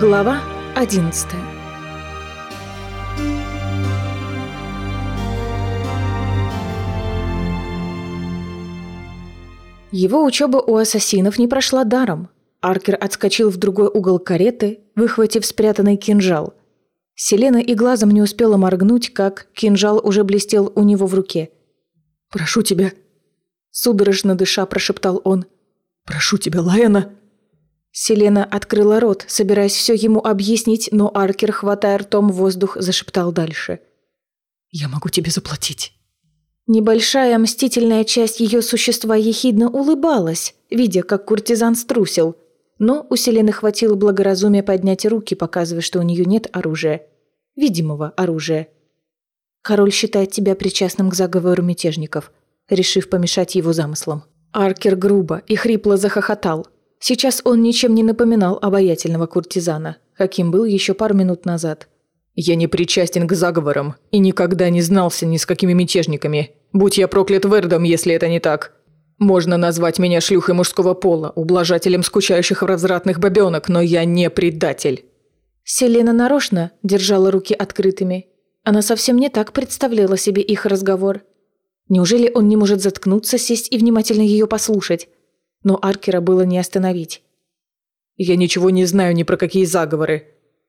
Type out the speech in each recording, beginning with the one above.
Глава 11 Его учеба у ассасинов не прошла даром. Аркер отскочил в другой угол кареты, выхватив спрятанный кинжал. Селена и глазом не успела моргнуть, как кинжал уже блестел у него в руке. «Прошу тебя!» Судорожно дыша прошептал он. «Прошу тебя, Лаэна!» Селена открыла рот, собираясь все ему объяснить, но Аркер, хватая ртом воздух, зашептал дальше. «Я могу тебе заплатить». Небольшая мстительная часть ее существа ехидно улыбалась, видя, как куртизан струсил. Но у Селены хватило благоразумия поднять руки, показывая, что у нее нет оружия. Видимого оружия. Король считает тебя причастным к заговору мятежников, решив помешать его замыслам. Аркер грубо и хрипло захохотал – Сейчас он ничем не напоминал обаятельного куртизана, каким был еще пару минут назад. «Я не причастен к заговорам и никогда не знался ни с какими мятежниками. Будь я проклят Вердом, если это не так. Можно назвать меня шлюхой мужского пола, ублажателем скучающих развратных бабенок, но я не предатель». Селена нарочно держала руки открытыми. Она совсем не так представляла себе их разговор. Неужели он не может заткнуться, сесть и внимательно ее послушать? Но Аркера было не остановить. «Я ничего не знаю ни про какие заговоры.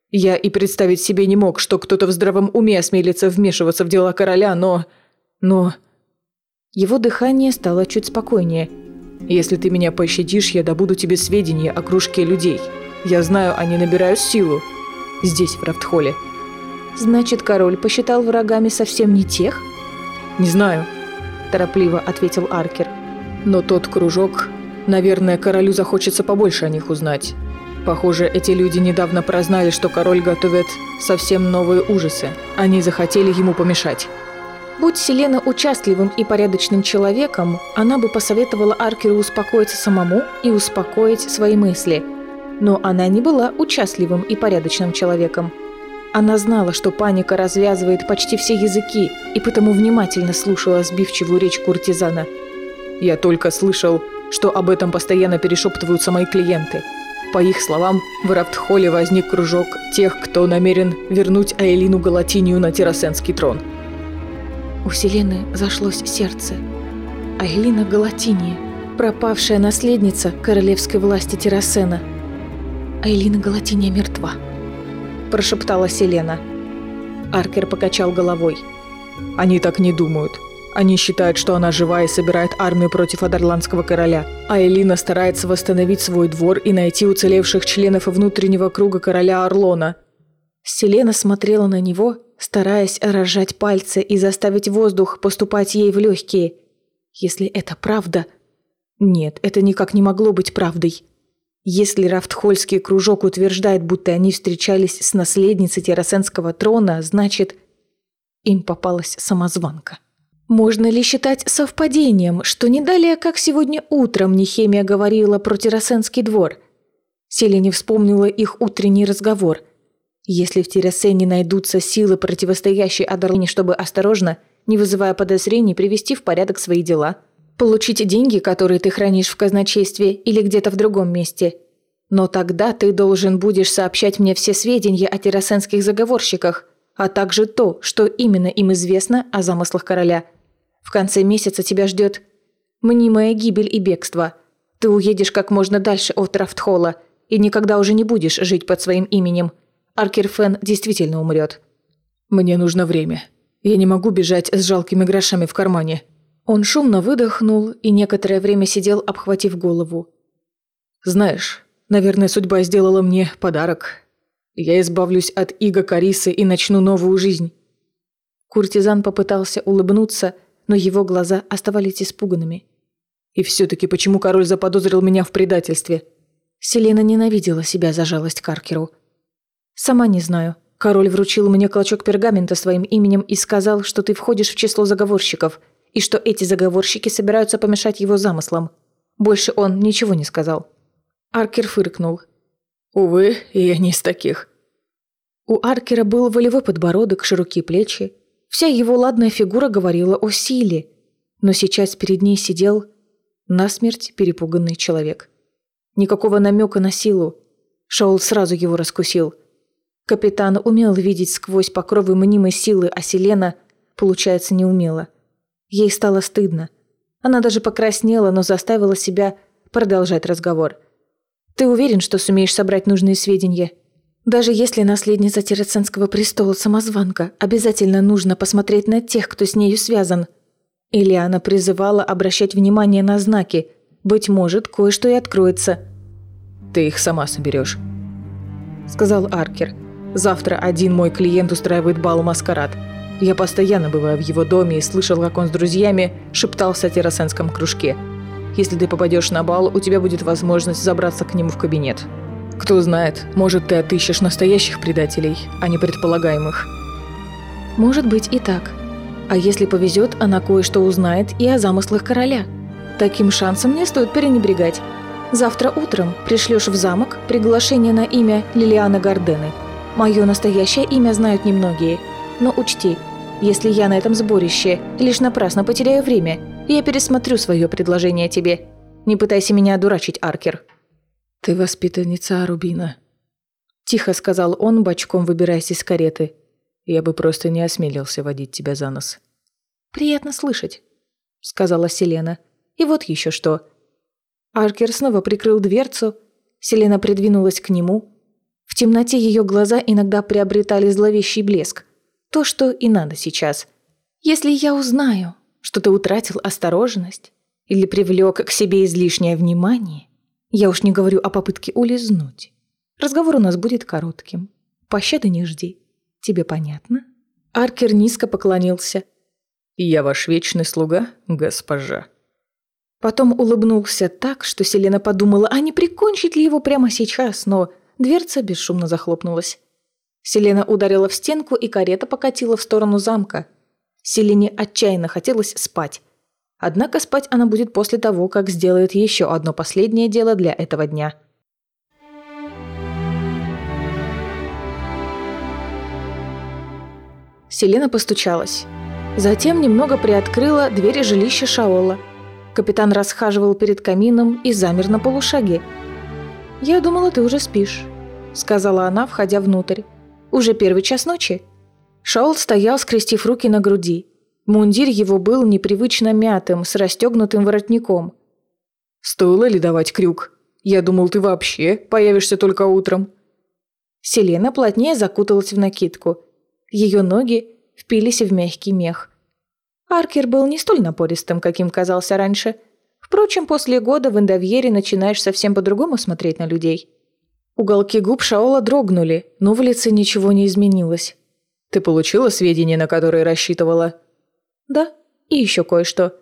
Я и представить себе не мог, что кто-то в здравом уме осмелится вмешиваться в дела короля, но... но...» Его дыхание стало чуть спокойнее. «Если ты меня пощадишь, я добуду тебе сведения о кружке людей. Я знаю, они набирают силу. Здесь, в Рафтхолле». «Значит, король посчитал врагами совсем не тех?» «Не знаю», – торопливо ответил Аркер. «Но тот кружок Наверное, королю захочется побольше о них узнать. Похоже, эти люди недавно прознали, что король готовит совсем новые ужасы. Они захотели ему помешать. Будь Селена участливым и порядочным человеком, она бы посоветовала Аркеру успокоиться самому и успокоить свои мысли. Но она не была участливым и порядочным человеком. Она знала, что паника развязывает почти все языки, и потому внимательно слушала сбивчивую речь куртизана. «Я только слышал, что об этом постоянно перешептываются мои клиенты. По их словам, в Рафтхолле возник кружок тех, кто намерен вернуть Аэлину Галатинию на Террасенский трон. У Селены зашлось сердце. Аэлина Галатиния, пропавшая наследница королевской власти Террасена. Аэлина Галатиния мертва, прошептала Селена. Аркер покачал головой. Они так не думают. Они считают, что она жива и собирает армию против Адерландского короля. А Элина старается восстановить свой двор и найти уцелевших членов внутреннего круга короля Орлона. Селена смотрела на него, стараясь разжать пальцы и заставить воздух поступать ей в легкие. Если это правда... Нет, это никак не могло быть правдой. Если Рафтхольский кружок утверждает, будто они встречались с наследницей Террасенского трона, значит, им попалась самозванка. Можно ли считать совпадением, что не далее, как сегодня утром, Нехемия говорила про Террасенский двор? Селени вспомнила их утренний разговор. Если в Террасене найдутся силы, противостоящие Адерлине, чтобы осторожно, не вызывая подозрений, привести в порядок свои дела, получить деньги, которые ты хранишь в казначействе или где-то в другом месте. Но тогда ты должен будешь сообщать мне все сведения о террасенских заговорщиках, а также то, что именно им известно о замыслах короля – в конце месяца тебя ждет мнимая гибель и бегство. Ты уедешь как можно дальше от Рафтхолла и никогда уже не будешь жить под своим именем. Аркерфен действительно умрет. Мне нужно время. Я не могу бежать с жалкими грошами в кармане. Он шумно выдохнул и некоторое время сидел, обхватив голову. Знаешь, наверное, судьба сделала мне подарок. Я избавлюсь от Иго Карисы и начну новую жизнь. Куртизан попытался улыбнуться, но его глаза оставались испуганными. «И все-таки почему король заподозрил меня в предательстве?» Селена ненавидела себя за жалость Каркеру. «Сама не знаю. Король вручил мне клочок пергамента своим именем и сказал, что ты входишь в число заговорщиков, и что эти заговорщики собираются помешать его замыслам. Больше он ничего не сказал». Аркер фыркнул. «Увы, я не из таких». У Аркера был волевой подбородок, широкие плечи, Вся его ладная фигура говорила о силе, но сейчас перед ней сидел насмерть перепуганный человек. Никакого намека на силу. Шоул сразу его раскусил. Капитан умел видеть сквозь покровы мнимой силы, а Селена, получается, не умела. Ей стало стыдно. Она даже покраснела, но заставила себя продолжать разговор. «Ты уверен, что сумеешь собрать нужные сведения?» Даже если наследница Терраценского престола самозванка, обязательно нужно посмотреть на тех, кто с нею связан. Или она призывала обращать внимание на знаки. Быть может, кое-что и откроется. «Ты их сама соберешь», — сказал Аркер. «Завтра один мой клиент устраивает бал-маскарад. Я постоянно бываю в его доме и слышал, как он с друзьями шептался о террасенском кружке. Если ты попадешь на бал, у тебя будет возможность забраться к нему в кабинет. Кто знает, может, ты отыщешь настоящих предателей, а не предполагаемых. Может быть и так. А если повезет, она кое-что узнает и о замыслах короля. Таким шансом не стоит пренебрегать. Завтра утром пришлешь в замок приглашение на имя Лилианы Гардены. Мое настоящее имя знают немногие. Но учти, если я на этом сборище лишь напрасно потеряю время, я пересмотрю свое предложение тебе. Не пытайся меня одурачить, Аркер. «Ты воспитанница Арубина», – тихо сказал он, бочком выбираясь из кареты. «Я бы просто не осмелился водить тебя за нос». «Приятно слышать», – сказала Селена. «И вот еще что». Аркер снова прикрыл дверцу. Селена придвинулась к нему. В темноте ее глаза иногда приобретали зловещий блеск. То, что и надо сейчас. «Если я узнаю, что ты утратил осторожность или привлек к себе излишнее внимание, я уж не говорю о попытке улизнуть. Разговор у нас будет коротким. Пощады не жди. Тебе понятно?» Аркер низко поклонился. «Я ваш вечный слуга, госпожа». Потом улыбнулся так, что Селена подумала, а не прикончить ли его прямо сейчас, но дверца бесшумно захлопнулась. Селена ударила в стенку, и карета покатила в сторону замка. Селене отчаянно хотелось спать. Однако спать она будет после того, как сделает еще одно последнее дело для этого дня. Селена постучалась. Затем немного приоткрыла двери жилища Шаола. Капитан расхаживал перед камином и замер на полушаге. «Я думала, ты уже спишь», — сказала она, входя внутрь. «Уже первый час ночи». Шаол стоял, скрестив руки на груди. Мундир его был непривычно мятым, с расстегнутым воротником. «Стоило ли давать крюк? Я думал, ты вообще появишься только утром». Селена плотнее закуталась в накидку. Ее ноги впились в мягкий мех. Аркер был не столь напористым, каким казался раньше. Впрочем, после года в Индовьере начинаешь совсем по-другому смотреть на людей. Уголки губ Шаола дрогнули, но в лице ничего не изменилось. «Ты получила сведения, на которые рассчитывала?» «Да, и еще кое-что».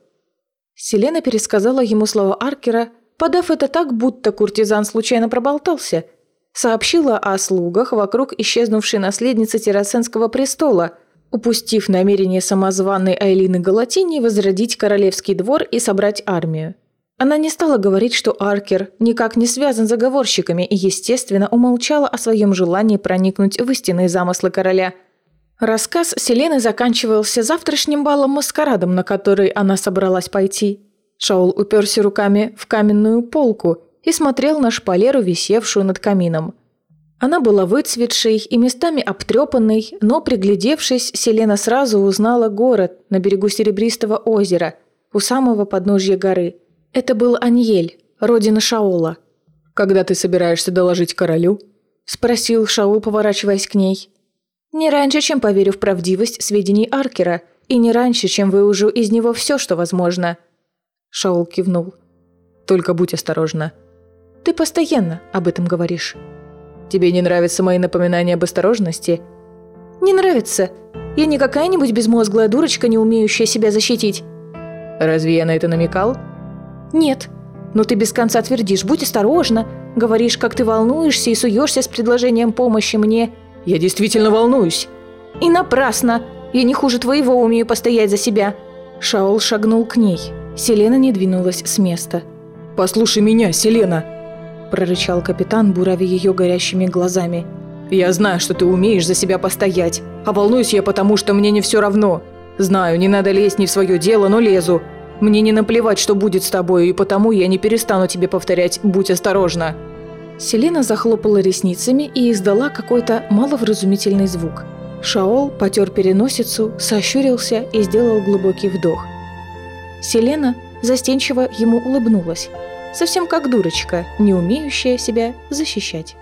Селена пересказала ему слова Аркера, подав это так, будто куртизан случайно проболтался. Сообщила о слугах вокруг исчезнувшей наследницы Террасенского престола, упустив намерение самозваной Айлины Галатини возродить королевский двор и собрать армию. Она не стала говорить, что Аркер никак не связан с заговорщиками и, естественно, умолчала о своем желании проникнуть в истинные замыслы короля – Рассказ Селены заканчивался завтрашним балом-маскарадом, на который она собралась пойти. Шаул уперся руками в каменную полку и смотрел на шпалеру, висевшую над камином. Она была выцветшей и местами обтрепанной, но, приглядевшись, Селена сразу узнала город на берегу Серебристого озера, у самого подножья горы. Это был Аньель, родина Шаула. «Когда ты собираешься доложить королю?» – спросил Шаул, поворачиваясь к ней. Не раньше, чем поверю в правдивость сведений Аркера, и не раньше, чем выужу из него все, что возможно». Шаул кивнул. «Только будь осторожна». «Ты постоянно об этом говоришь». «Тебе не нравятся мои напоминания об осторожности?» «Не нравится. Я не какая-нибудь безмозглая дурочка, не умеющая себя защитить». «Разве я на это намекал?» «Нет. Но ты без конца твердишь, будь осторожна. Говоришь, как ты волнуешься и суешься с предложением помощи мне. Я действительно волнуюсь». «И напрасно. Я не хуже твоего умею постоять за себя». Шаол шагнул к ней. Селена не двинулась с места. «Послушай меня, Селена!» прорычал капитан, бурави ее горящими глазами. «Я знаю, что ты умеешь за себя постоять, а волнуюсь я потому, что мне не все равно. Знаю, не надо лезть не в свое дело, но лезу. Мне не наплевать, что будет с тобой, и потому я не перестану тебе повторять «будь осторожна». Селена захлопала ресницами и издала какой-то маловразумительный звук. Шаол потер переносицу, сощурился и сделал глубокий вдох. Селена застенчиво ему улыбнулась, совсем как дурочка, не умеющая себя защищать.